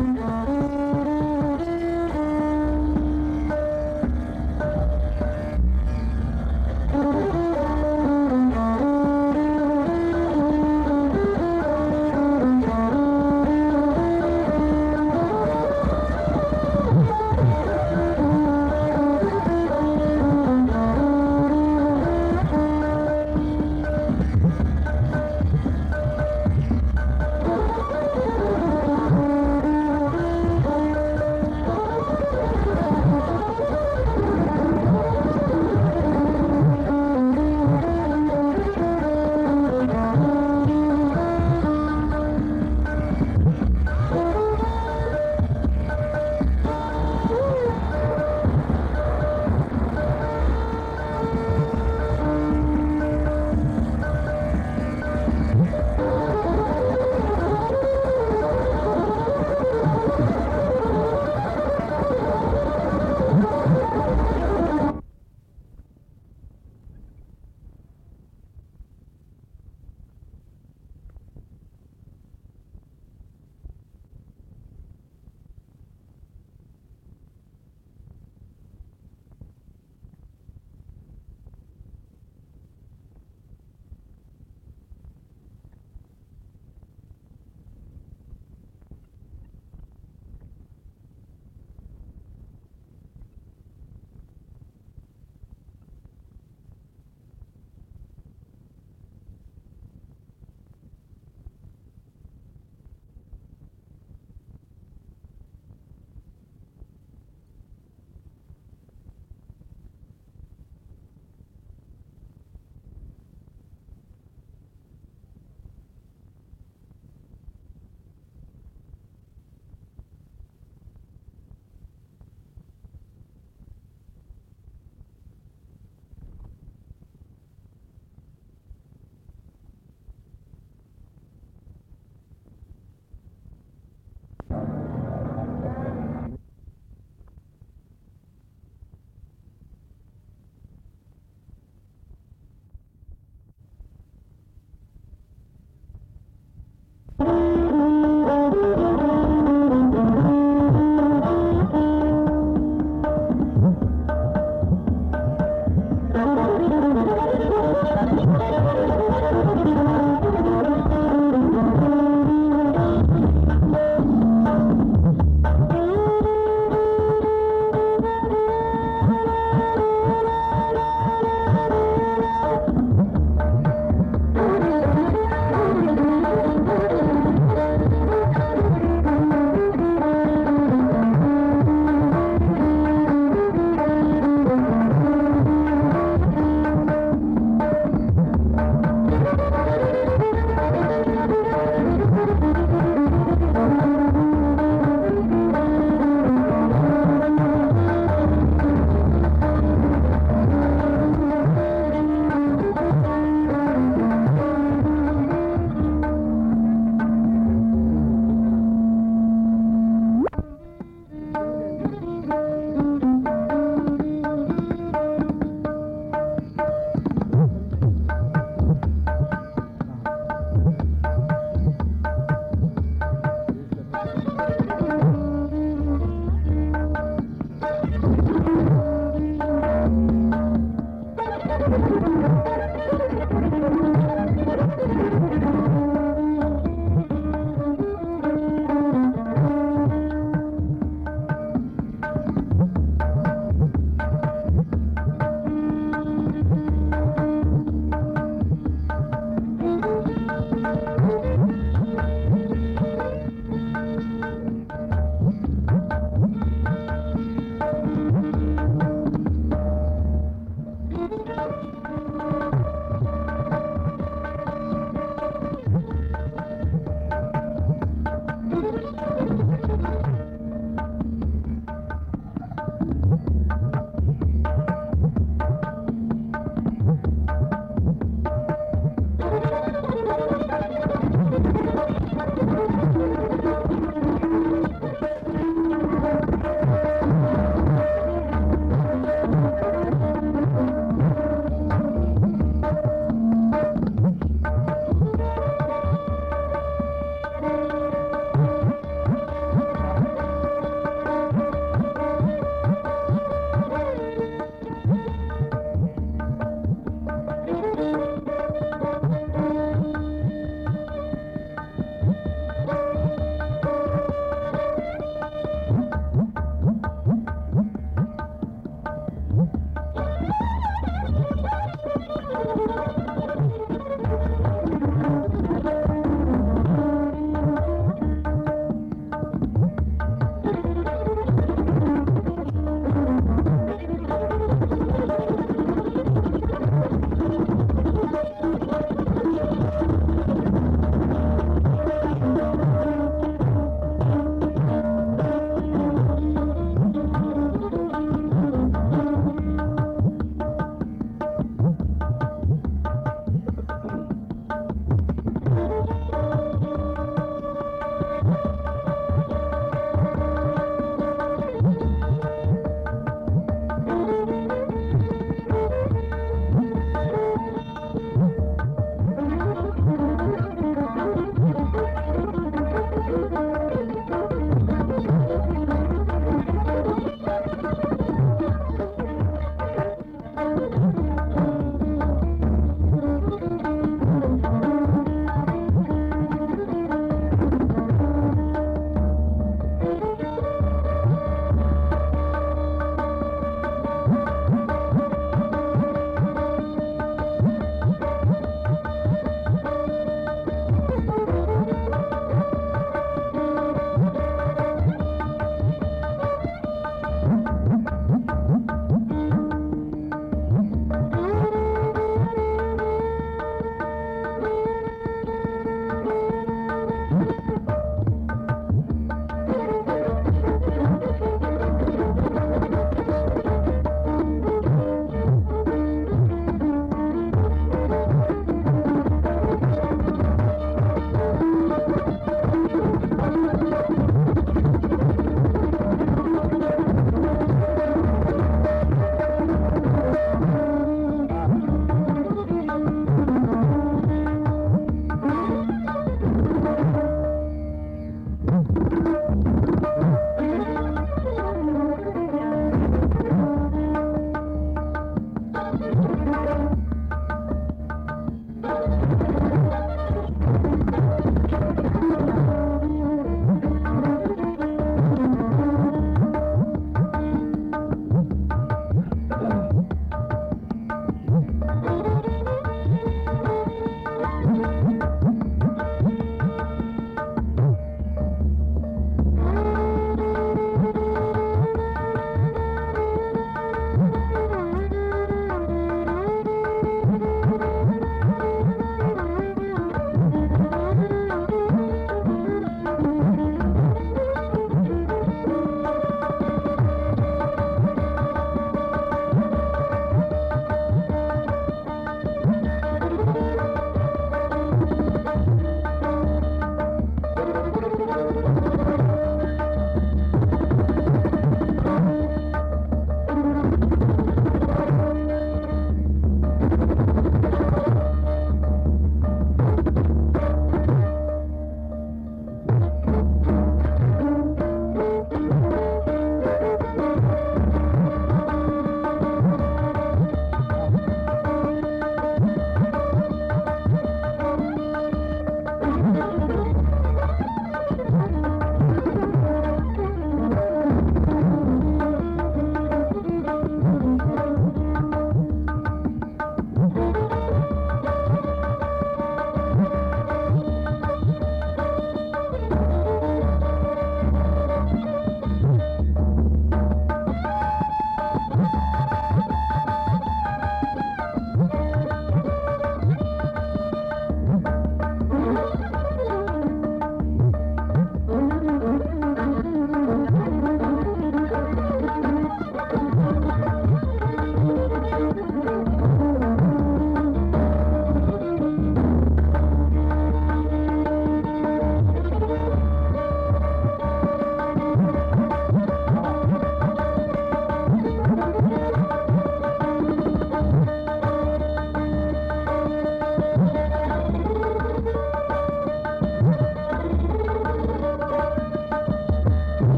Mm-hmm.